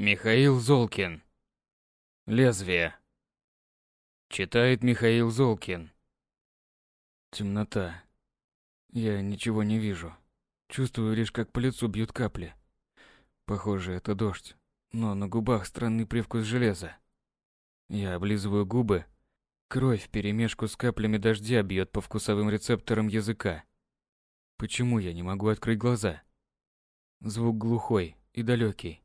Михаил Золкин. Лезвие. Читает Михаил Золкин. Темнота. Я ничего не вижу. Чувствую лишь, как по лицу бьют капли. Похоже, это дождь, но на губах странный привкус железа. Я облизываю губы. Кровь вперемешку с каплями дождя бьет по вкусовым рецепторам языка. Почему я не могу открыть глаза? Звук глухой и далекий.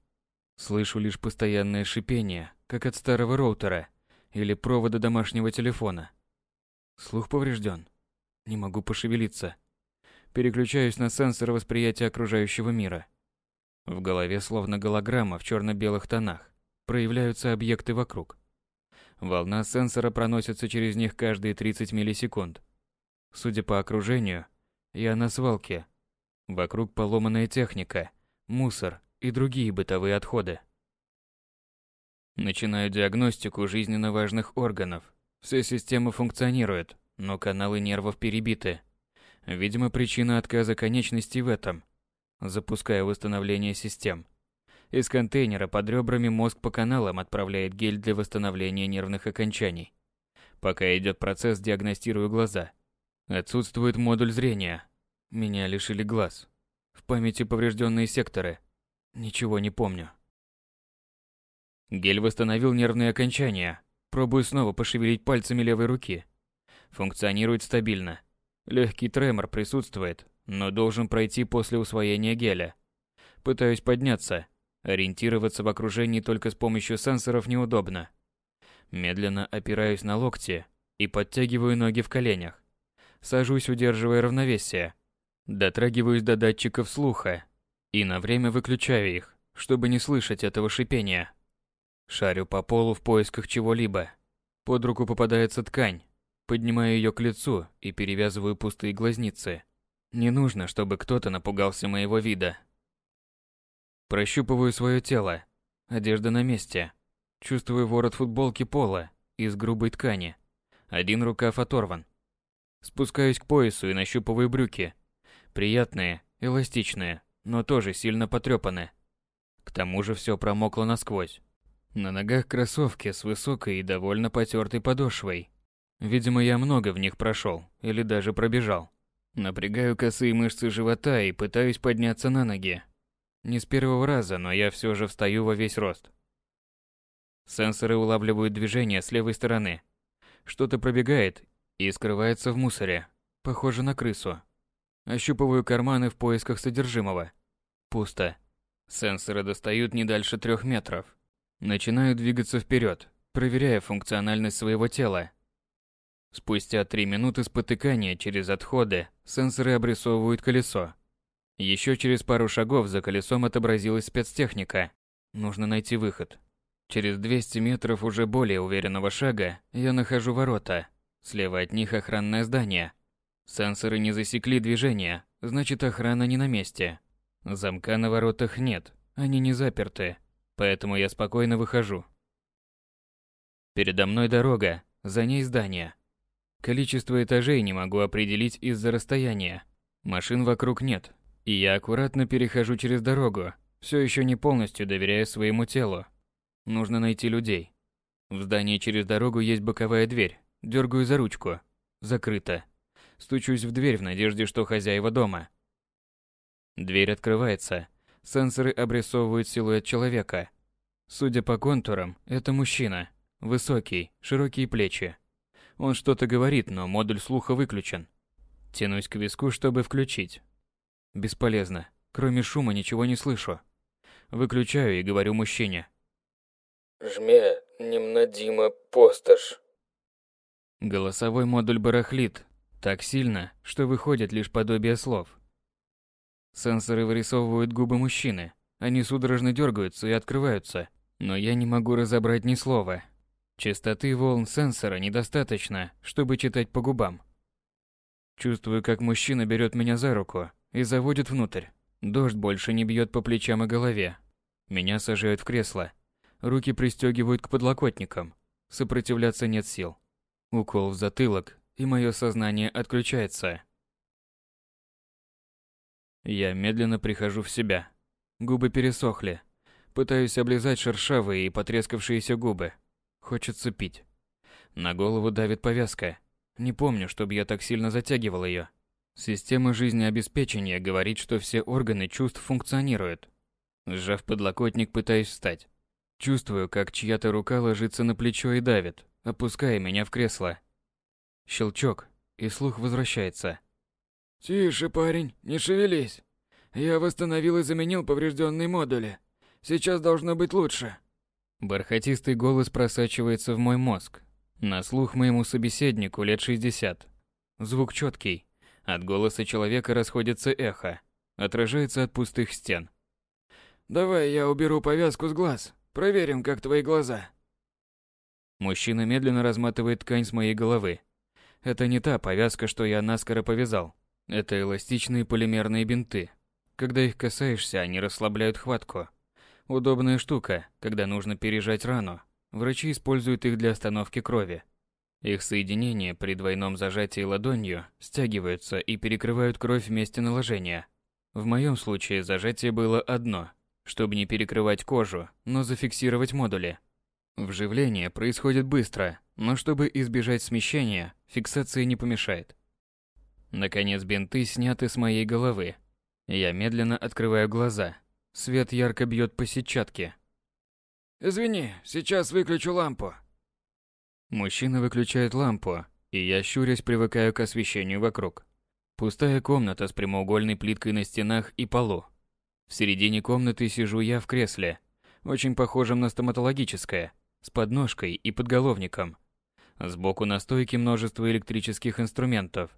Слышу лишь постоянное шипение, как от старого роутера или провода домашнего телефона. Слух поврежден. Не могу пошевелиться. Переключаюсь на сенсор восприятия окружающего мира. В голове словно голограмма в черно-белых тонах. Проявляются объекты вокруг. Волна сенсора проносится через них каждые 30 миллисекунд. Судя по окружению, я на свалке. Вокруг поломанная техника, мусор и другие бытовые отходы. Начинаю диагностику жизненно важных органов. Все системы функционируют, но каналы нервов перебиты. Видимо, причина отказа конечностей в этом. Запускаю восстановление систем. Из контейнера под ребрами мозг по каналам отправляет гель для восстановления нервных окончаний. Пока идет процесс, диагностирую глаза. Отсутствует модуль зрения. Меня лишили глаз. В памяти поврежденные секторы. Ничего не помню. Гель восстановил нервные окончания. Пробую снова пошевелить пальцами левой руки. Функционирует стабильно. Легкий тремор присутствует, но должен пройти после усвоения геля. Пытаюсь подняться. Ориентироваться в окружении только с помощью сенсоров неудобно. Медленно опираюсь на локти и подтягиваю ноги в коленях. Сажусь, удерживая равновесие. Дотрагиваюсь до датчиков слуха и на время выключаю их, чтобы не слышать этого шипения. Шарю по полу в поисках чего-либо. Под руку попадается ткань. Поднимаю ее к лицу и перевязываю пустые глазницы. Не нужно, чтобы кто-то напугался моего вида. Прощупываю свое тело. Одежда на месте. Чувствую ворот футболки пола из грубой ткани. Один рукав оторван. Спускаюсь к поясу и нащупываю брюки. Приятные, эластичные, но тоже сильно потрепаны. К тому же все промокло насквозь. На ногах кроссовки с высокой и довольно потертой подошвой. Видимо, я много в них прошел или даже пробежал. Напрягаю косые мышцы живота и пытаюсь подняться на ноги. Не с первого раза, но я все же встаю во весь рост. Сенсоры улавливают движение с левой стороны. Что-то пробегает и скрывается в мусоре. Похоже на крысу. Ощупываю карманы в поисках содержимого. Пусто. Сенсоры достают не дальше трех метров. Начинаю двигаться вперед, проверяя функциональность своего тела. Спустя три минуты спотыкания через отходы, сенсоры обрисовывают колесо. Еще через пару шагов за колесом отобразилась спецтехника. Нужно найти выход. Через 200 метров уже более уверенного шага я нахожу ворота. Слева от них охранное здание – Сенсоры не засекли движение, значит охрана не на месте. Замка на воротах нет, они не заперты, поэтому я спокойно выхожу. Передо мной дорога, за ней здание. Количество этажей не могу определить из-за расстояния. Машин вокруг нет, и я аккуратно перехожу через дорогу, все еще не полностью доверяя своему телу. Нужно найти людей. В здании через дорогу есть боковая дверь. Дергаю за ручку. Закрыто. Стучусь в дверь в надежде, что хозяева дома. Дверь открывается. Сенсоры обрисовывают силуэт человека. Судя по контурам, это мужчина. Высокий, широкие плечи. Он что-то говорит, но модуль слуха выключен. Тянусь к виску, чтобы включить. Бесполезно. Кроме шума ничего не слышу. Выключаю и говорю мужчине. «Жме, немнодима постаж». Голосовой модуль барахлит, так сильно, что выходит лишь подобие слов. Сенсоры вырисовывают губы мужчины. Они судорожно дергаются и открываются, но я не могу разобрать ни слова. Частоты волн сенсора недостаточно, чтобы читать по губам. Чувствую, как мужчина берет меня за руку и заводит внутрь. Дождь больше не бьет по плечам и голове. Меня сажают в кресло. Руки пристегивают к подлокотникам. Сопротивляться нет сил. Укол в затылок, и мое сознание отключается. Я медленно прихожу в себя. Губы пересохли. Пытаюсь облизать шершавые и потрескавшиеся губы. Хочется пить. На голову давит повязка. Не помню, чтобы я так сильно затягивал ее. Система жизнеобеспечения говорит, что все органы чувств функционируют. Сжав подлокотник, пытаюсь встать. Чувствую, как чья-то рука ложится на плечо и давит, опуская меня в кресло. Щелчок, и слух возвращается. «Тише, парень, не шевелись. Я восстановил и заменил поврежденные модули. Сейчас должно быть лучше». Бархатистый голос просачивается в мой мозг. На слух моему собеседнику лет 60. Звук четкий. От голоса человека расходится эхо. Отражается от пустых стен. «Давай я уберу повязку с глаз. Проверим, как твои глаза». Мужчина медленно разматывает ткань с моей головы. Это не та повязка, что я наскоро повязал. Это эластичные полимерные бинты. Когда их касаешься, они расслабляют хватку. Удобная штука, когда нужно пережать рану. Врачи используют их для остановки крови. Их соединения при двойном зажатии ладонью стягиваются и перекрывают кровь в месте наложения. В моем случае зажатие было одно, чтобы не перекрывать кожу, но зафиксировать модули. Вживление происходит быстро, но чтобы избежать смещения, фиксация не помешает. Наконец бинты сняты с моей головы. Я медленно открываю глаза. Свет ярко бьет по сетчатке. «Извини, сейчас выключу лампу». Мужчина выключает лампу, и я, щурясь, привыкаю к освещению вокруг. Пустая комната с прямоугольной плиткой на стенах и полу. В середине комнаты сижу я в кресле, очень похожем на стоматологическое, с подножкой и подголовником. Сбоку на стойке множество электрических инструментов.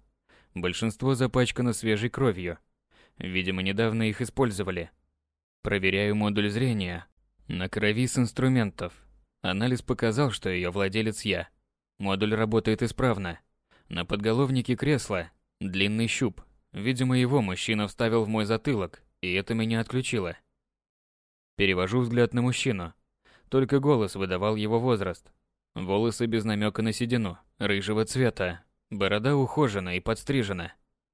Большинство запачкано свежей кровью. Видимо, недавно их использовали. Проверяю модуль зрения. На крови с инструментов. Анализ показал, что ее владелец я. Модуль работает исправно. На подголовнике кресла длинный щуп. Видимо, его мужчина вставил в мой затылок, и это меня отключило. Перевожу взгляд на мужчину. Только голос выдавал его возраст. Волосы без намека на седину, рыжего цвета. Борода ухожена и подстрижена.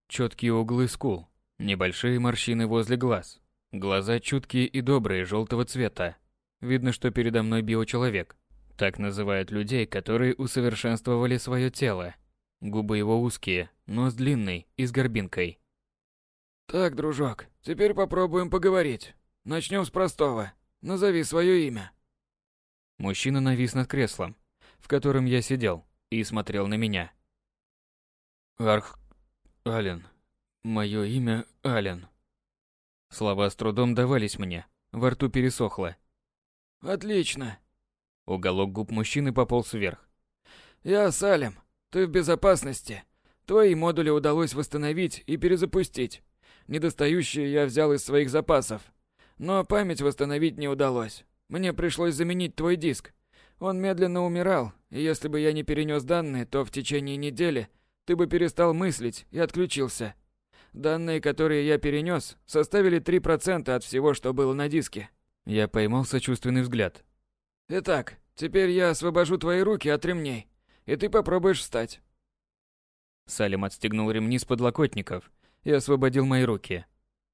Четкие углы скул, небольшие морщины возле глаз. Глаза чуткие и добрые, желтого цвета. Видно, что передо мной биочеловек. Так называют людей, которые усовершенствовали свое тело. Губы его узкие, нос длинный и с горбинкой. «Так, дружок, теперь попробуем поговорить. Начнем с простого. Назови свое имя». Мужчина навис над креслом, в котором я сидел, и смотрел на меня. Арх... Ален. Мое имя Ален. Слова с трудом давались мне, во рту пересохло. «Отлично». Уголок губ мужчины пополз вверх. «Я Салем. Ты в безопасности. Твои модули удалось восстановить и перезапустить. Недостающие я взял из своих запасов. Но память восстановить не удалось. Мне пришлось заменить твой диск. Он медленно умирал, и если бы я не перенес данные, то в течение недели ты бы перестал мыслить и отключился. Данные, которые я перенес, составили 3% от всего, что было на диске. Я поймал сочувственный взгляд. Итак, теперь я освобожу твои руки от ремней, и ты попробуешь встать. Салим отстегнул ремни с подлокотников и освободил мои руки.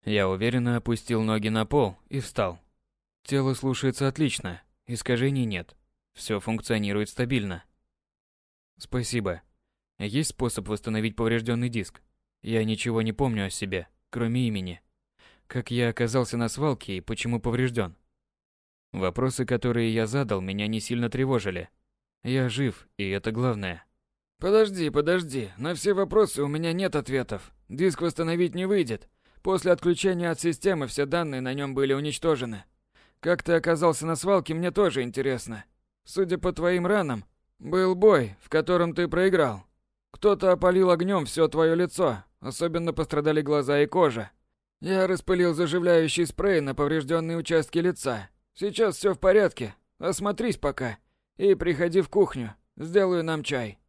Я уверенно опустил ноги на пол и встал. Тело слушается отлично, искажений нет. Все функционирует стабильно. Спасибо. Есть способ восстановить поврежденный диск? Я ничего не помню о себе, кроме имени. Как я оказался на свалке и почему поврежден? Вопросы, которые я задал, меня не сильно тревожили. Я жив, и это главное. Подожди, подожди. На все вопросы у меня нет ответов. Диск восстановить не выйдет. После отключения от системы все данные на нем были уничтожены. Как ты оказался на свалке, мне тоже интересно. Судя по твоим ранам, был бой, в котором ты проиграл. Кто-то опалил огнем все твое лицо, особенно пострадали глаза и кожа. Я распылил заживляющий спрей на поврежденные участки лица. Сейчас все в порядке. Осмотрись пока. И приходи в кухню. Сделаю нам чай.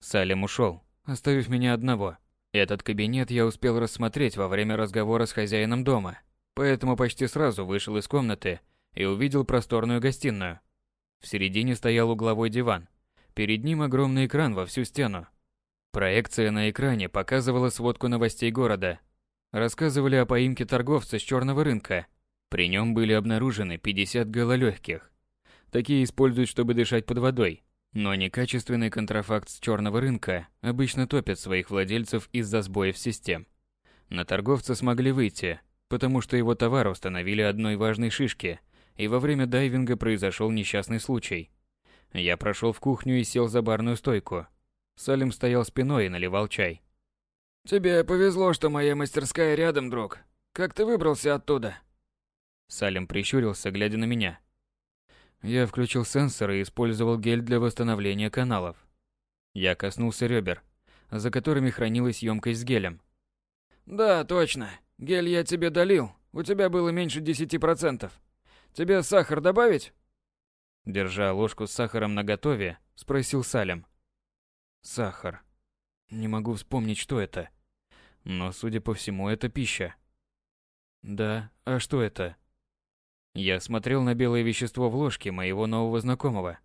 Салим ушел, оставив меня одного. Этот кабинет я успел рассмотреть во время разговора с хозяином дома, поэтому почти сразу вышел из комнаты и увидел просторную гостиную. В середине стоял угловой диван. Перед ним огромный экран во всю стену. Проекция на экране показывала сводку новостей города. Рассказывали о поимке торговца с черного рынка. При нем были обнаружены 50 гололегких. Такие используют, чтобы дышать под водой, но некачественный контрафакт с черного рынка обычно топят своих владельцев из-за сбоев систем. На торговца смогли выйти, потому что его товар установили одной важной шишке, и во время дайвинга произошел несчастный случай. Я прошел в кухню и сел за барную стойку. Салим стоял спиной и наливал чай. «Тебе повезло, что моя мастерская рядом, друг. Как ты выбрался оттуда?» Салим прищурился, глядя на меня. Я включил сенсор и использовал гель для восстановления каналов. Я коснулся ребер, за которыми хранилась емкость с гелем. «Да, точно. Гель я тебе долил. У тебя было меньше десяти процентов. Тебе сахар добавить?» Держа ложку с сахаром наготове, спросил Салим. «Сахар. Не могу вспомнить, что это. Но, судя по всему, это пища». «Да, а что это?» Я смотрел на белое вещество в ложке моего нового знакомого.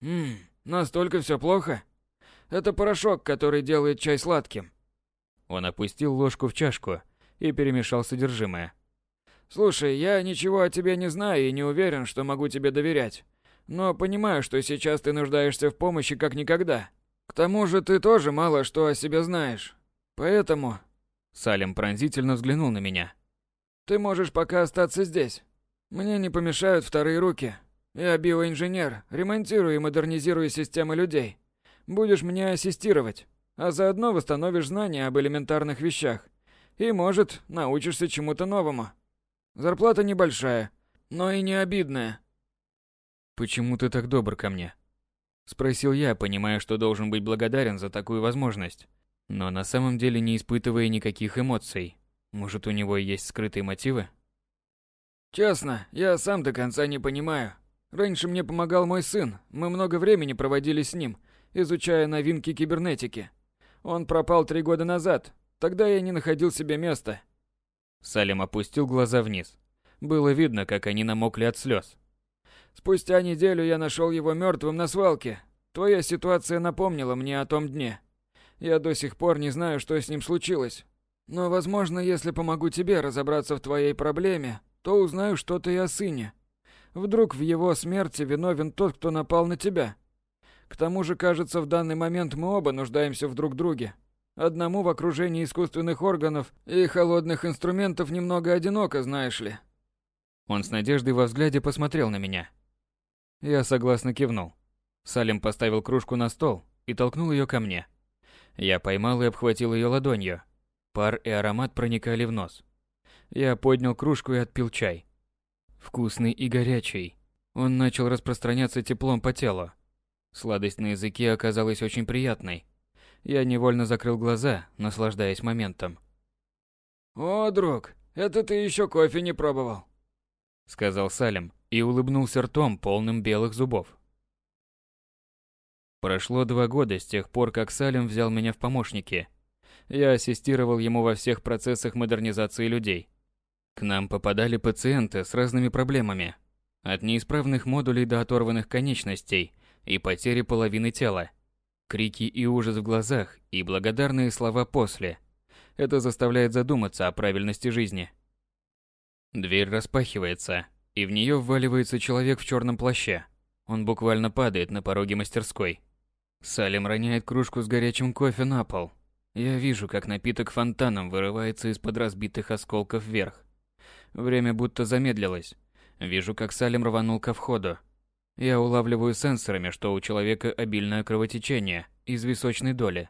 «Ммм, настолько все плохо? Это порошок, который делает чай сладким». Он опустил ложку в чашку и перемешал содержимое. «Слушай, я ничего о тебе не знаю и не уверен, что могу тебе доверять. Но понимаю, что сейчас ты нуждаешься в помощи как никогда. К тому же ты тоже мало что о себе знаешь. Поэтому...» Салим пронзительно взглянул на меня. «Ты можешь пока остаться здесь. Мне не помешают вторые руки. Я биоинженер, ремонтирую и модернизирую системы людей. Будешь мне ассистировать, а заодно восстановишь знания об элементарных вещах. И, может, научишься чему-то новому. Зарплата небольшая, но и не обидная. «Почему ты так добр ко мне?» Спросил я, понимая, что должен быть благодарен за такую возможность, но на самом деле не испытывая никаких эмоций. Может, у него есть скрытые мотивы? Честно, я сам до конца не понимаю. Раньше мне помогал мой сын, мы много времени проводили с ним, изучая новинки кибернетики. Он пропал три года назад, тогда я не находил себе места. Салим опустил глаза вниз. Было видно, как они намокли от слез. Спустя неделю я нашел его мертвым на свалке. Твоя ситуация напомнила мне о том дне. Я до сих пор не знаю, что с ним случилось. Но, возможно, если помогу тебе разобраться в твоей проблеме, то узнаю что-то и о сыне. Вдруг в его смерти виновен тот, кто напал на тебя. К тому же, кажется, в данный момент мы оба нуждаемся в друг друге. Одному в окружении искусственных органов и холодных инструментов немного одиноко, знаешь ли. Он с надеждой во взгляде посмотрел на меня. Я согласно кивнул. Салим поставил кружку на стол и толкнул ее ко мне. Я поймал и обхватил ее ладонью. Пар и аромат проникали в нос. Я поднял кружку и отпил чай. Вкусный и горячий. Он начал распространяться теплом по телу. Сладость на языке оказалась очень приятной. Я невольно закрыл глаза, наслаждаясь моментом. «О, друг, это ты еще кофе не пробовал», — сказал Салим и улыбнулся ртом, полным белых зубов. Прошло два года с тех пор, как Салим взял меня в помощники. Я ассистировал ему во всех процессах модернизации людей. К нам попадали пациенты с разными проблемами. От неисправных модулей до оторванных конечностей и потери половины тела. Крики и ужас в глазах и благодарные слова после. Это заставляет задуматься о правильности жизни. Дверь распахивается, и в нее вваливается человек в черном плаще. Он буквально падает на пороге мастерской. Салим роняет кружку с горячим кофе на пол. Я вижу, как напиток фонтаном вырывается из-под разбитых осколков вверх. Время будто замедлилось. Вижу, как Салим рванул ко входу. Я улавливаю сенсорами, что у человека обильное кровотечение из височной доли.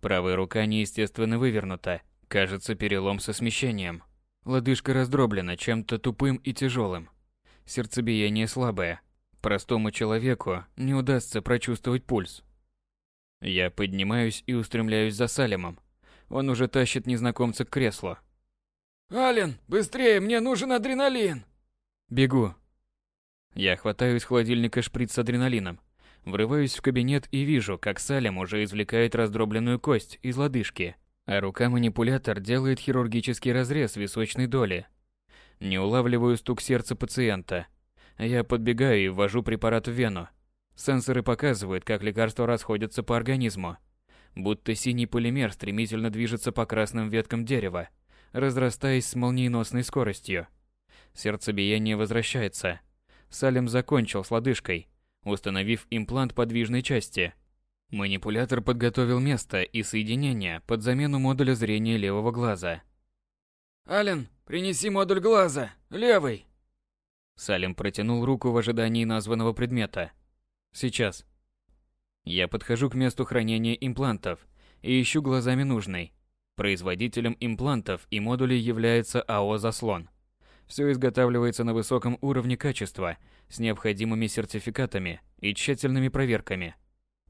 Правая рука неестественно вывернута. Кажется, перелом со смещением. Лодыжка раздроблена чем-то тупым и тяжелым. Сердцебиение слабое. Простому человеку не удастся прочувствовать пульс. Я поднимаюсь и устремляюсь за Салимом. Он уже тащит незнакомца к креслу. «Ален, быстрее, мне нужен адреналин!» Бегу. Я хватаю из холодильника шприц с адреналином, врываюсь в кабинет и вижу, как Салем уже извлекает раздробленную кость из лодыжки, а рука-манипулятор делает хирургический разрез височной доли. Не улавливаю стук сердца пациента. Я подбегаю и ввожу препарат в вену. Сенсоры показывают, как лекарства расходятся по организму. Будто синий полимер стремительно движется по красным веткам дерева, разрастаясь с молниеносной скоростью. Сердцебиение возвращается. Салем закончил с лодыжкой, установив имплант подвижной части. Манипулятор подготовил место и соединение под замену модуля зрения левого глаза. «Ален, принеси модуль глаза! Левый!» Салем протянул руку в ожидании названного предмета. «Сейчас». Я подхожу к месту хранения имплантов и ищу глазами нужный. Производителем имплантов и модулей является АО «Заслон». Все изготавливается на высоком уровне качества с необходимыми сертификатами и тщательными проверками.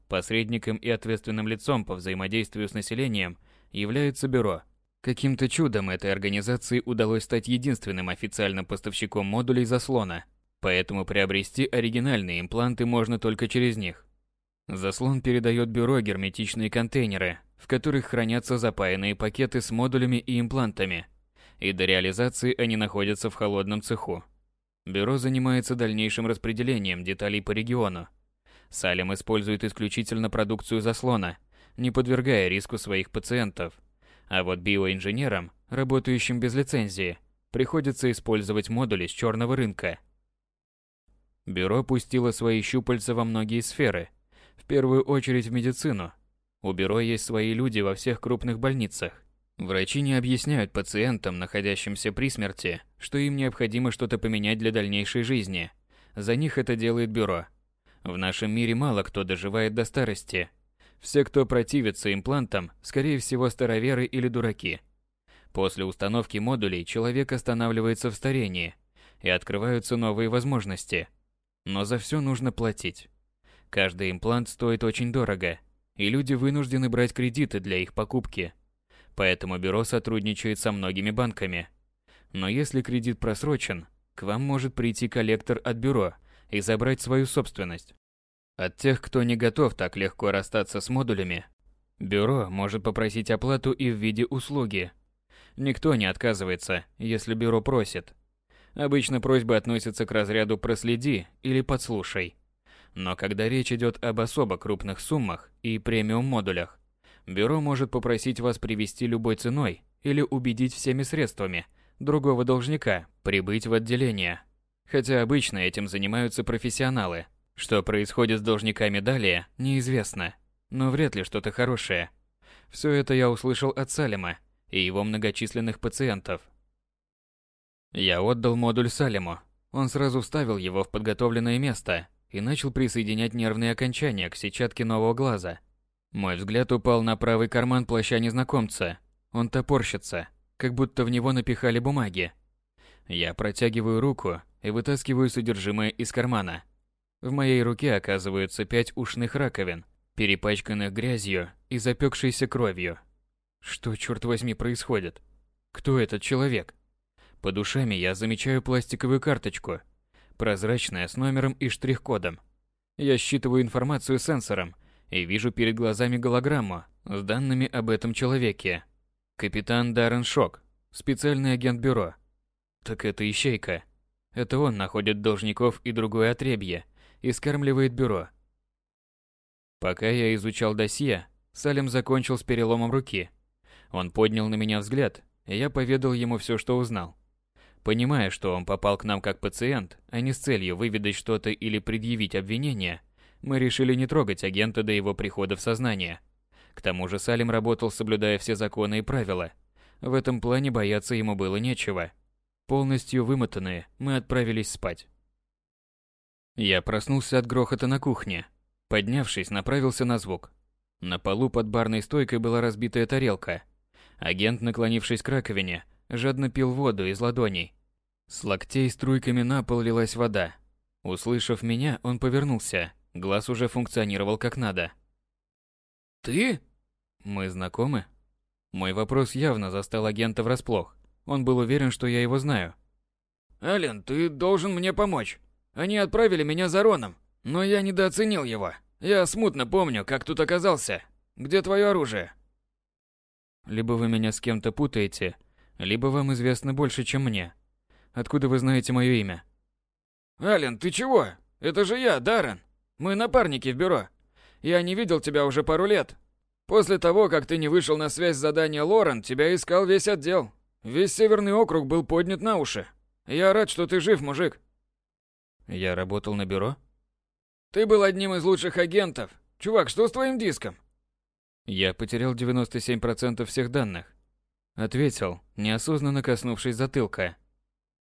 Посредником и ответственным лицом по взаимодействию с населением является бюро. Каким-то чудом этой организации удалось стать единственным официальным поставщиком модулей заслона, поэтому приобрести оригинальные импланты можно только через них. Заслон передает бюро герметичные контейнеры, в которых хранятся запаянные пакеты с модулями и имплантами – и до реализации они находятся в холодном цеху. Бюро занимается дальнейшим распределением деталей по региону. Салем использует исключительно продукцию заслона, не подвергая риску своих пациентов. А вот биоинженерам, работающим без лицензии, приходится использовать модули с черного рынка. Бюро пустило свои щупальца во многие сферы, в первую очередь в медицину. У бюро есть свои люди во всех крупных больницах. Врачи не объясняют пациентам, находящимся при смерти, что им необходимо что-то поменять для дальнейшей жизни. За них это делает бюро. В нашем мире мало кто доживает до старости. Все, кто противится имплантам, скорее всего староверы или дураки. После установки модулей человек останавливается в старении, и открываются новые возможности. Но за все нужно платить. Каждый имплант стоит очень дорого, и люди вынуждены брать кредиты для их покупки – Поэтому бюро сотрудничает со многими банками. Но если кредит просрочен, к вам может прийти коллектор от бюро и забрать свою собственность. От тех, кто не готов так легко расстаться с модулями, бюро может попросить оплату и в виде услуги. Никто не отказывается, если бюро просит. Обычно просьбы относятся к разряду «проследи» или «подслушай». Но когда речь идет об особо крупных суммах и премиум-модулях, Бюро может попросить вас привести любой ценой или убедить всеми средствами другого должника прибыть в отделение. Хотя обычно этим занимаются профессионалы. Что происходит с должниками далее, неизвестно. Но вряд ли что-то хорошее. Все это я услышал от Салима и его многочисленных пациентов. Я отдал модуль Салиму. Он сразу вставил его в подготовленное место и начал присоединять нервные окончания к сетчатке нового глаза – мой взгляд упал на правый карман плаща незнакомца. Он топорщится, как будто в него напихали бумаги. Я протягиваю руку и вытаскиваю содержимое из кармана. В моей руке оказываются пять ушных раковин, перепачканных грязью и запекшейся кровью. Что, черт возьми, происходит? Кто этот человек? Под ушами я замечаю пластиковую карточку, прозрачная с номером и штрих-кодом. Я считываю информацию сенсором – и вижу перед глазами голограмму с данными об этом человеке. Капитан Даррен Шок, специальный агент бюро. Так это ищейка. Это он находит должников и другое отребье и скармливает бюро. Пока я изучал досье, Салем закончил с переломом руки. Он поднял на меня взгляд, и я поведал ему все, что узнал. Понимая, что он попал к нам как пациент, а не с целью выведать что-то или предъявить обвинение, мы решили не трогать агента до его прихода в сознание. К тому же Салим работал, соблюдая все законы и правила. В этом плане бояться ему было нечего. Полностью вымотанные, мы отправились спать. Я проснулся от грохота на кухне. Поднявшись, направился на звук. На полу под барной стойкой была разбитая тарелка. Агент, наклонившись к раковине, жадно пил воду из ладоней. С локтей струйками на пол лилась вода. Услышав меня, он повернулся. Глаз уже функционировал как надо. «Ты?» «Мы знакомы?» Мой вопрос явно застал агента врасплох. Он был уверен, что я его знаю. «Ален, ты должен мне помочь. Они отправили меня за Роном, но я недооценил его. Я смутно помню, как тут оказался. Где твое оружие?» Либо вы меня с кем-то путаете, либо вам известно больше, чем мне. Откуда вы знаете мое имя? Ален, ты чего? Это же я, Даррен. Мы напарники в бюро. Я не видел тебя уже пару лет. После того, как ты не вышел на связь с задания Лорен, тебя искал весь отдел. Весь Северный округ был поднят на уши. Я рад, что ты жив, мужик. Я работал на бюро? Ты был одним из лучших агентов. Чувак, что с твоим диском? Я потерял 97% всех данных. Ответил, неосознанно коснувшись затылка.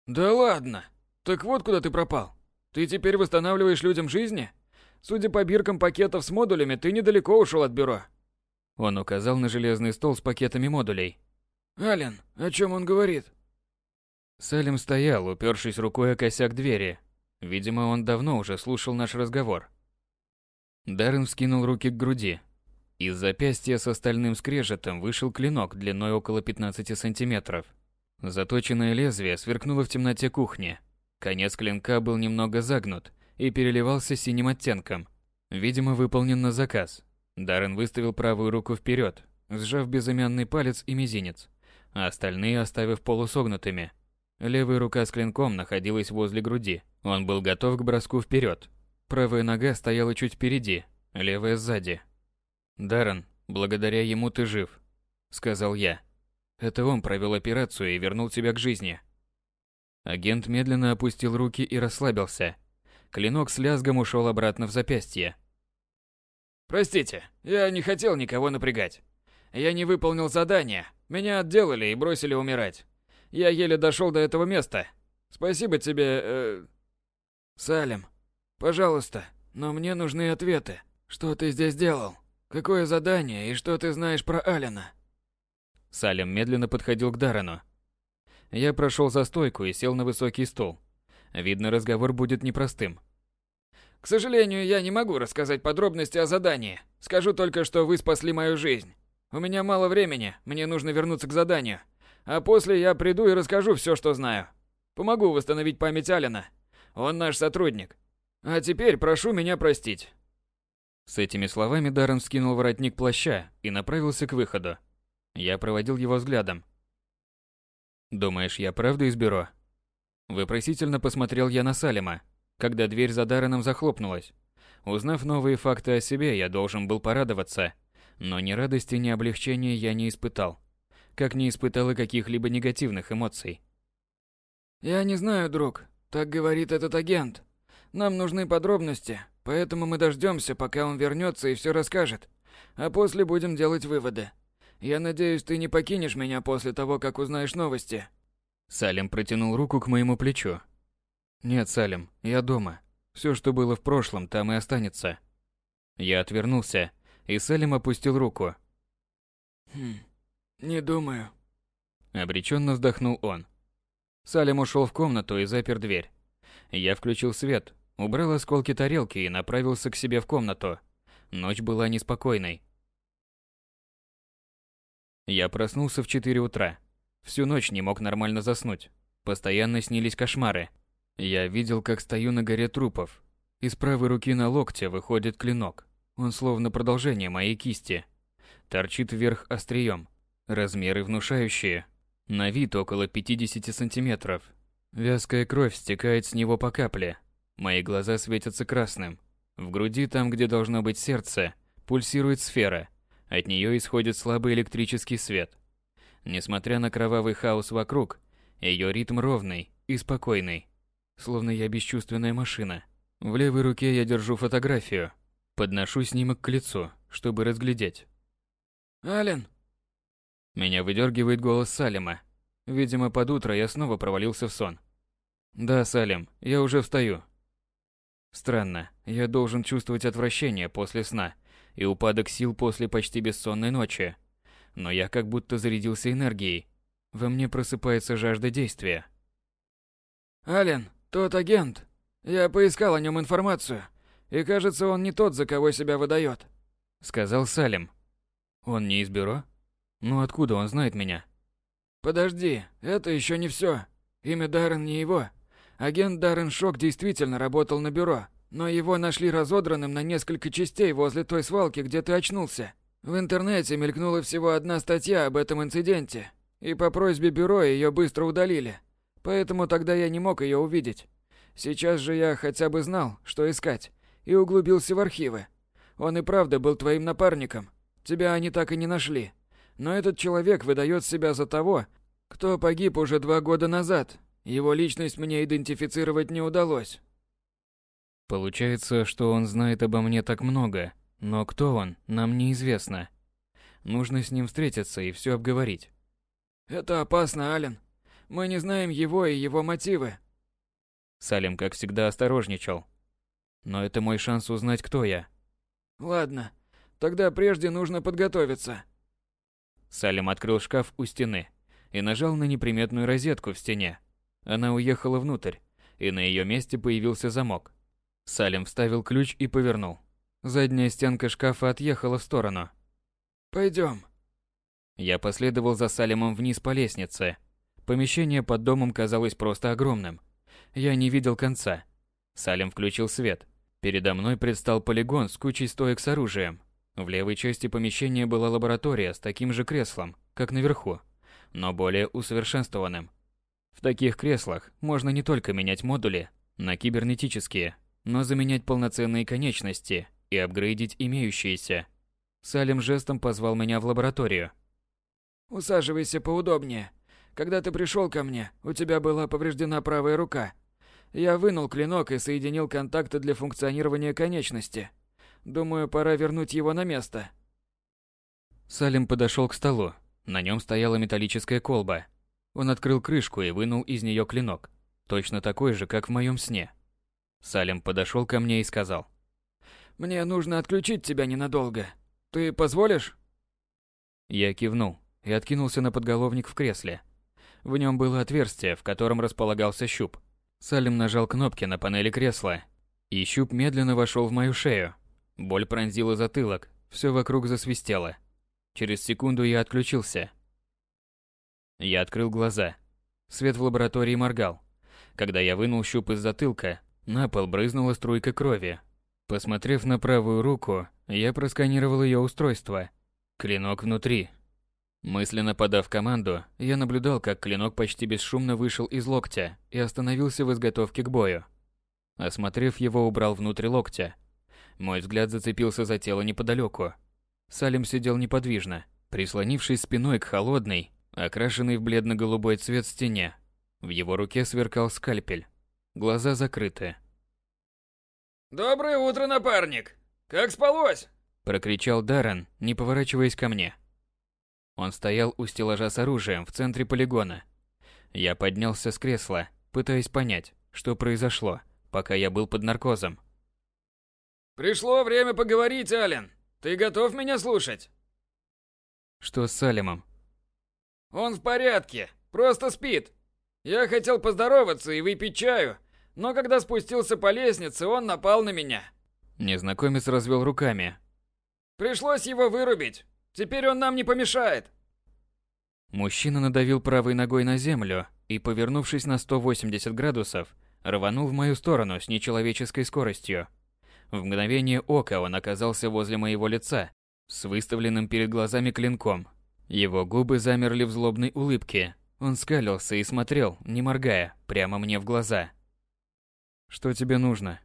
Да ладно. Так вот куда ты пропал. Ты теперь восстанавливаешь людям жизни? Судя по биркам пакетов с модулями, ты недалеко ушел от бюро. Он указал на железный стол с пакетами модулей. Ален, о чем он говорит? Салим стоял, упершись рукой о косяк двери. Видимо, он давно уже слушал наш разговор. Даррен вскинул руки к груди. Из запястья с остальным скрежетом вышел клинок длиной около 15 сантиметров. Заточенное лезвие сверкнуло в темноте кухни. Конец клинка был немного загнут и переливался синим оттенком. Видимо, выполнен на заказ. Даррен выставил правую руку вперед, сжав безымянный палец и мизинец, а остальные оставив полусогнутыми – Левая рука с клинком находилась возле груди. Он был готов к броску вперед. Правая нога стояла чуть впереди, левая сзади. «Даррен, благодаря ему ты жив», — сказал я. «Это он провел операцию и вернул тебя к жизни». Агент медленно опустил руки и расслабился. Клинок с лязгом ушел обратно в запястье. «Простите, я не хотел никого напрягать. Я не выполнил задание. Меня отделали и бросили умирать. Я еле дошел до этого места. Спасибо тебе, э... Салим. Пожалуйста, но мне нужны ответы. Что ты здесь делал? Какое задание и что ты знаешь про Алина? Салим медленно подходил к Дарану. Я прошел за стойку и сел на высокий стул. Видно, разговор будет непростым. К сожалению, я не могу рассказать подробности о задании. Скажу только, что вы спасли мою жизнь. У меня мало времени, мне нужно вернуться к заданию. А после я приду и расскажу все, что знаю. Помогу восстановить память Алина. Он наш сотрудник. А теперь прошу меня простить. С этими словами Даррен скинул воротник плаща и направился к выходу. Я проводил его взглядом. «Думаешь, я правда из бюро?» Выпросительно посмотрел я на Салима, когда дверь за Дарреном захлопнулась. Узнав новые факты о себе, я должен был порадоваться, но ни радости, ни облегчения я не испытал как не испытала каких-либо негативных эмоций. «Я не знаю, друг. Так говорит этот агент. Нам нужны подробности, поэтому мы дождемся, пока он вернется и все расскажет. А после будем делать выводы. Я надеюсь, ты не покинешь меня после того, как узнаешь новости». Салим протянул руку к моему плечу. «Нет, Салим, я дома. Все, что было в прошлом, там и останется». Я отвернулся, и Салим опустил руку. «Хм, «Не думаю». Обреченно вздохнул он. Салим ушел в комнату и запер дверь. Я включил свет, убрал осколки тарелки и направился к себе в комнату. Ночь была неспокойной. Я проснулся в 4 утра. Всю ночь не мог нормально заснуть. Постоянно снились кошмары. Я видел, как стою на горе трупов. Из правой руки на локте выходит клинок. Он словно продолжение моей кисти. Торчит вверх острием. Размеры внушающие. На вид около 50 сантиметров. Вязкая кровь стекает с него по капле. Мои глаза светятся красным. В груди, там, где должно быть сердце, пульсирует сфера. От нее исходит слабый электрический свет. Несмотря на кровавый хаос вокруг, ее ритм ровный и спокойный. Словно я бесчувственная машина. В левой руке я держу фотографию. Подношу снимок к лицу, чтобы разглядеть. «Ален, меня выдергивает голос Салима. Видимо, под утро я снова провалился в сон. Да, Салим, я уже встаю. Странно, я должен чувствовать отвращение после сна и упадок сил после почти бессонной ночи. Но я как будто зарядился энергией. Во мне просыпается жажда действия. Ален, тот агент. Я поискал о нем информацию, и кажется, он не тот, за кого себя выдает, сказал Салим. Он не из бюро? Ну откуда он знает меня? Подожди, это еще не все. Имя Даррен не его. Агент Даррен Шок действительно работал на бюро, но его нашли разодранным на несколько частей возле той свалки, где ты очнулся. В интернете мелькнула всего одна статья об этом инциденте, и по просьбе бюро ее быстро удалили. Поэтому тогда я не мог ее увидеть. Сейчас же я хотя бы знал, что искать, и углубился в архивы. Он и правда был твоим напарником. Тебя они так и не нашли. Но этот человек выдает себя за того, кто погиб уже два года назад. Его личность мне идентифицировать не удалось. Получается, что он знает обо мне так много, но кто он, нам неизвестно. Нужно с ним встретиться и все обговорить. Это опасно, Ален. Мы не знаем его и его мотивы. Салим, как всегда, осторожничал. Но это мой шанс узнать, кто я. Ладно, тогда прежде нужно подготовиться. Салим открыл шкаф у стены и нажал на неприметную розетку в стене. Она уехала внутрь, и на ее месте появился замок. Салим вставил ключ и повернул. Задняя стенка шкафа отъехала в сторону. Пойдем. Я последовал за Салимом вниз по лестнице. Помещение под домом казалось просто огромным. Я не видел конца. Салим включил свет. Передо мной предстал полигон с кучей стоек с оружием. В левой части помещения была лаборатория с таким же креслом, как наверху, но более усовершенствованным. В таких креслах можно не только менять модули на кибернетические, но заменять полноценные конечности и апгрейдить имеющиеся. Салим жестом позвал меня в лабораторию. «Усаживайся поудобнее. Когда ты пришел ко мне, у тебя была повреждена правая рука. Я вынул клинок и соединил контакты для функционирования конечности. Думаю, пора вернуть его на место». Салим подошел к столу. На нем стояла металлическая колба. Он открыл крышку и вынул из нее клинок, точно такой же, как в моем сне. Салим подошел ко мне и сказал. «Мне нужно отключить тебя ненадолго. Ты позволишь?» Я кивнул и откинулся на подголовник в кресле. В нем было отверстие, в котором располагался щуп. Салим нажал кнопки на панели кресла, и щуп медленно вошел в мою шею. Боль пронзила затылок, все вокруг засвистело. Через секунду я отключился. Я открыл глаза. Свет в лаборатории моргал. Когда я вынул щуп из затылка, на пол брызнула струйка крови. Посмотрев на правую руку, я просканировал ее устройство. Клинок внутри. Мысленно подав команду, я наблюдал, как клинок почти бесшумно вышел из локтя и остановился в изготовке к бою. Осмотрев его, убрал внутрь локтя. Мой взгляд зацепился за тело неподалеку. Салим сидел неподвижно, прислонившись спиной к холодной, окрашенной в бледно-голубой цвет стене. В его руке сверкал скальпель. Глаза закрыты. «Доброе утро, напарник! Как спалось?» Прокричал Даррен, не поворачиваясь ко мне. Он стоял у стеллажа с оружием в центре полигона. Я поднялся с кресла, пытаясь понять, что произошло, пока я был под наркозом. «Пришло время поговорить, Ален. Ты готов меня слушать?» «Что с Салимом?» «Он в порядке, просто спит. Я хотел поздороваться и выпить чаю, но когда спустился по лестнице, он напал на меня. Незнакомец развел руками. Пришлось его вырубить. Теперь он нам не помешает. Мужчина надавил правой ногой на землю и, повернувшись на 180 градусов, рванул в мою сторону с нечеловеческой скоростью. В мгновение ока он оказался возле моего лица, с выставленным перед глазами клинком. Его губы замерли в злобной улыбке. Он скалился и смотрел, не моргая, прямо мне в глаза. Что тебе нужно?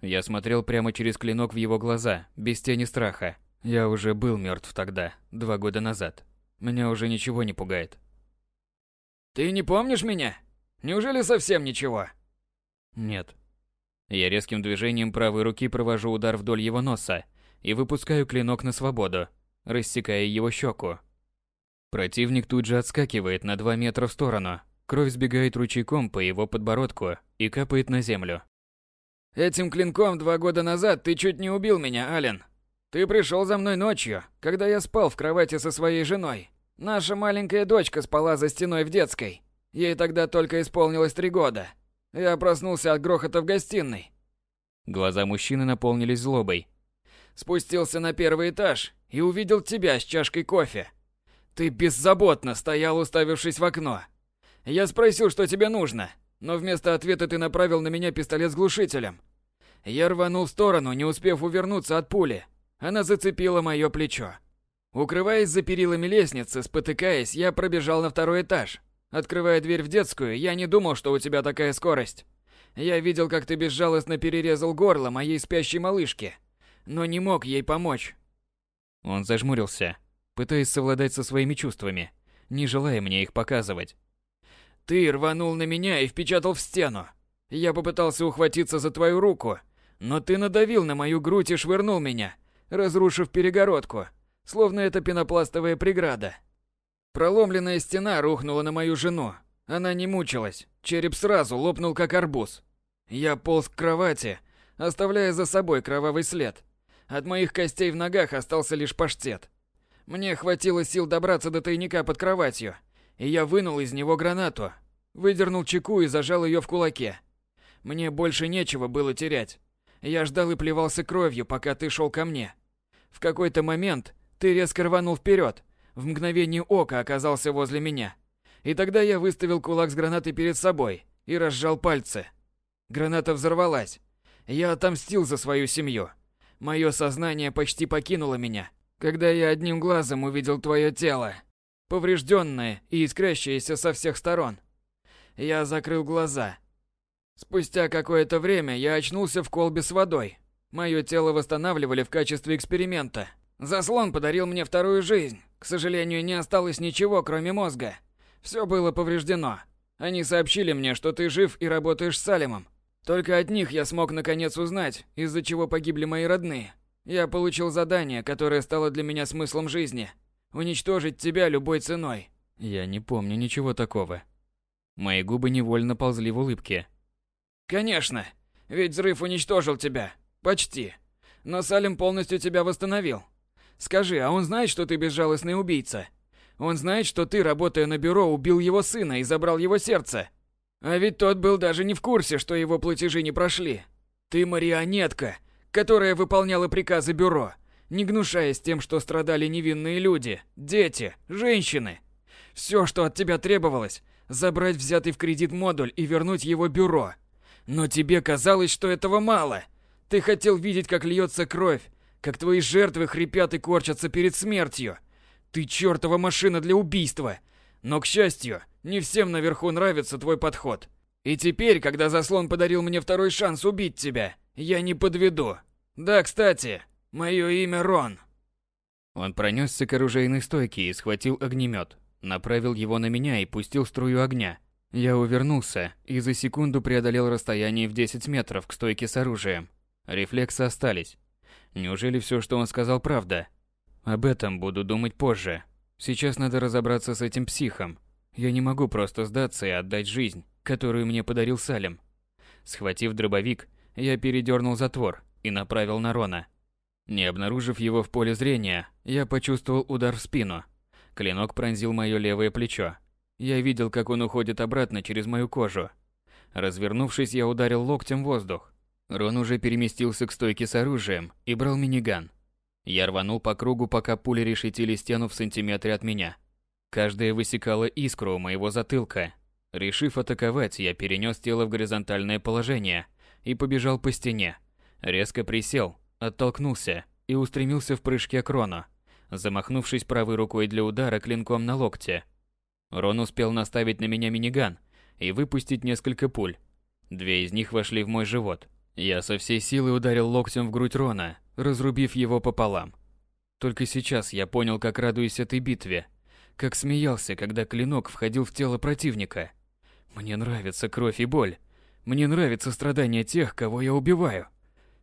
Я смотрел прямо через клинок в его глаза, без тени страха. Я уже был мертв тогда, два года назад. Меня уже ничего не пугает. Ты не помнишь меня? Неужели совсем ничего? Нет. Я резким движением правой руки провожу удар вдоль его носа и выпускаю клинок на свободу, рассекая его щеку. Противник тут же отскакивает на два метра в сторону, Кровь сбегает ручейком по его подбородку и капает на землю. Этим клинком два года назад ты чуть не убил меня, Ален. Ты пришел за мной ночью, когда я спал в кровати со своей женой. Наша маленькая дочка спала за стеной в детской. Ей тогда только исполнилось три года. Я проснулся от грохота в гостиной. Глаза мужчины наполнились злобой. Спустился на первый этаж и увидел тебя с чашкой кофе. Ты беззаботно стоял, уставившись в окно. Я спросил, что тебе нужно, но вместо ответа ты направил на меня пистолет с глушителем. Я рванул в сторону, не успев увернуться от пули. Она зацепила мое плечо. Укрываясь за перилами лестницы, спотыкаясь, я пробежал на второй этаж. Открывая дверь в детскую, я не думал, что у тебя такая скорость. Я видел, как ты безжалостно перерезал горло моей спящей малышке, но не мог ей помочь. Он зажмурился, пытаясь совладать со своими чувствами, не желая мне их показывать. Ты рванул на меня и впечатал в стену. Я попытался ухватиться за твою руку, но ты надавил на мою грудь и швырнул меня, разрушив перегородку, словно это пенопластовая преграда. Проломленная стена рухнула на мою жену. Она не мучилась, череп сразу лопнул как арбуз. Я полз к кровати, оставляя за собой кровавый след. От моих костей в ногах остался лишь паштет. Мне хватило сил добраться до тайника под кроватью, и я вынул из него гранату, выдернул чеку и зажал ее в кулаке. Мне больше нечего было терять. Я ждал и плевался кровью, пока ты шел ко мне. В какой-то момент ты резко рванул вперед, в мгновение ока оказался возле меня. И тогда я выставил кулак с гранатой перед собой и разжал пальцы. Граната взорвалась. Я отомстил за свою семью. Мое сознание почти покинуло меня, когда я одним глазом увидел твое тело, поврежденное и искрящееся со всех сторон. Я закрыл глаза. Спустя какое-то время я очнулся в колбе с водой. Мое тело восстанавливали в качестве эксперимента. Заслон подарил мне вторую жизнь. К сожалению, не осталось ничего, кроме мозга. Все было повреждено. Они сообщили мне, что ты жив и работаешь с Салимом. Только от них я смог наконец узнать, из-за чего погибли мои родные. Я получил задание, которое стало для меня смыслом жизни. Уничтожить тебя любой ценой. Я не помню ничего такого. Мои губы невольно ползли в улыбке. Конечно, ведь взрыв уничтожил тебя. Почти. Но Салим полностью тебя восстановил. Скажи, а он знает, что ты безжалостный убийца? Он знает, что ты, работая на бюро, убил его сына и забрал его сердце? А ведь тот был даже не в курсе, что его платежи не прошли. Ты марионетка, которая выполняла приказы бюро, не гнушаясь тем, что страдали невинные люди, дети, женщины. Все, что от тебя требовалось, забрать взятый в кредит модуль и вернуть его бюро. Но тебе казалось, что этого мало. Ты хотел видеть, как льется кровь, как твои жертвы хрипят и корчатся перед смертью. Ты чертова машина для убийства. Но, к счастью, не всем наверху нравится твой подход. И теперь, когда заслон подарил мне второй шанс убить тебя, я не подведу. Да, кстати, мое имя Рон. Он пронесся к оружейной стойке и схватил огнемет, направил его на меня и пустил струю огня. Я увернулся и за секунду преодолел расстояние в 10 метров к стойке с оружием. Рефлексы остались. Неужели все, что он сказал, правда? Об этом буду думать позже. Сейчас надо разобраться с этим психом. Я не могу просто сдаться и отдать жизнь, которую мне подарил Салем. Схватив дробовик, я передернул затвор и направил на Рона. Не обнаружив его в поле зрения, я почувствовал удар в спину. Клинок пронзил мое левое плечо. Я видел, как он уходит обратно через мою кожу. Развернувшись, я ударил локтем в воздух. Рон уже переместился к стойке с оружием и брал миниган. Я рванул по кругу, пока пули решетили стену в сантиметре от меня. Каждая высекала искру у моего затылка. Решив атаковать, я перенес тело в горизонтальное положение и побежал по стене. Резко присел, оттолкнулся и устремился в прыжке к Рону, замахнувшись правой рукой для удара клинком на локте. Рон успел наставить на меня миниган и выпустить несколько пуль. Две из них вошли в мой живот. Я со всей силы ударил локтем в грудь Рона, разрубив его пополам. Только сейчас я понял, как радуюсь этой битве, как смеялся, когда клинок входил в тело противника. Мне нравится кровь и боль. Мне нравится страдания тех, кого я убиваю.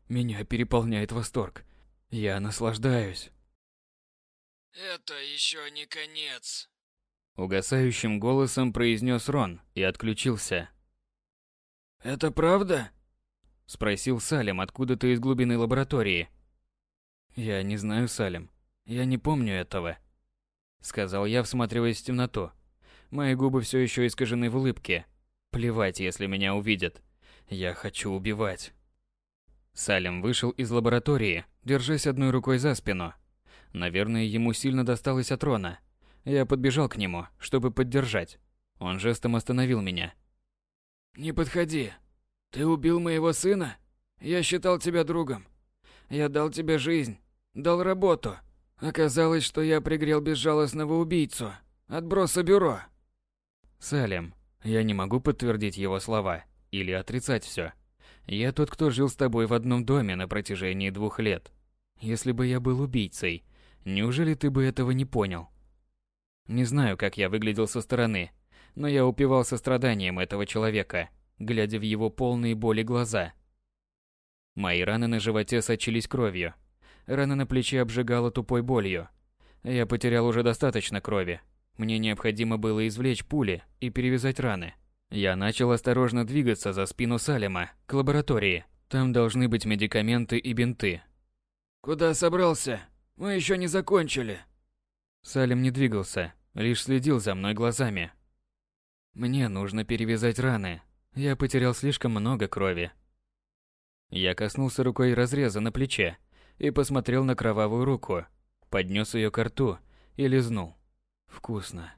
Меня переполняет восторг. Я наслаждаюсь. Это еще не конец. Угасающим голосом произнес Рон и отключился. Это правда? Спросил Салем откуда-то из глубины лаборатории. Я не знаю, Салем. Я не помню этого. Сказал я, всматриваясь в темноту. Мои губы все еще искажены в улыбке. Плевать, если меня увидят. Я хочу убивать. Салем вышел из лаборатории, держась одной рукой за спину. Наверное, ему сильно досталось от Рона. Я подбежал к нему, чтобы поддержать. Он жестом остановил меня. «Не подходи. Ты убил моего сына? Я считал тебя другом. Я дал тебе жизнь, дал работу. Оказалось, что я пригрел безжалостного убийцу, отброса бюро». «Салем, я не могу подтвердить его слова или отрицать все. Я тот, кто жил с тобой в одном доме на протяжении двух лет. Если бы я был убийцей, неужели ты бы этого не понял?» Не знаю, как я выглядел со стороны. но я упивался страданием этого человека, глядя в его полные боли глаза. Мои раны на животе сочились кровью. Рана на плече обжигала тупой болью. Я потерял уже достаточно крови. Мне необходимо было извлечь пули и перевязать раны. Я начал осторожно двигаться за спину Салема к лаборатории. Там должны быть медикаменты и бинты. «Куда собрался? Мы еще не закончили». Салем не двигался, лишь следил за мной глазами. Мне нужно перевязать раны. Я потерял слишком много крови. Я коснулся рукой разреза на плече и посмотрел на кровавую руку, поднес ее к рту и лизнул. Вкусно.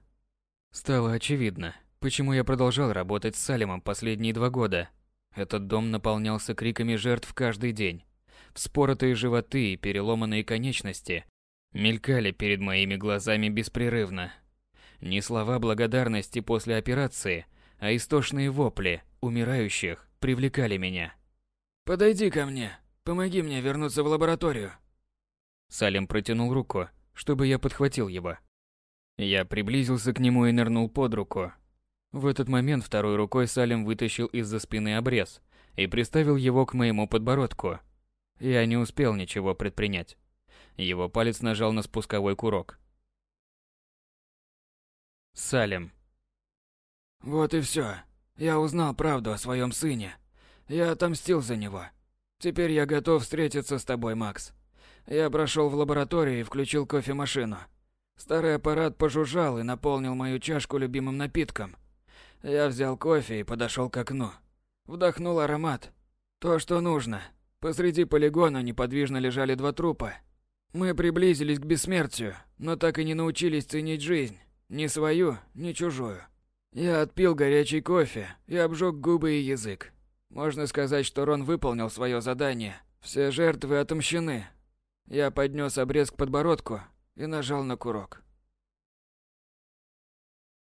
Стало очевидно, почему я продолжал работать с Салимом последние два года. Этот дом наполнялся криками жертв каждый день. Вспоротые животы и переломанные конечности мелькали перед моими глазами беспрерывно. Не слова благодарности после операции, а истошные вопли умирающих привлекали меня. «Подойди ко мне. Помоги мне вернуться в лабораторию». Салим протянул руку, чтобы я подхватил его. Я приблизился к нему и нырнул под руку. В этот момент второй рукой Салим вытащил из-за спины обрез и приставил его к моему подбородку. Я не успел ничего предпринять. Его палец нажал на спусковой курок. Салим. Вот и все. Я узнал правду о своем сыне. Я отомстил за него. Теперь я готов встретиться с тобой, Макс. Я прошел в лабораторию и включил кофемашину. Старый аппарат пожужжал и наполнил мою чашку любимым напитком. Я взял кофе и подошел к окну. Вдохнул аромат. То, что нужно. Посреди полигона неподвижно лежали два трупа. Мы приблизились к бессмертию, но так и не научились ценить жизнь. Ни свою, ни чужую. Я отпил горячий кофе и обжег губы и язык. Можно сказать, что Рон выполнил свое задание. Все жертвы отомщены. Я поднес обрез к подбородку и нажал на курок.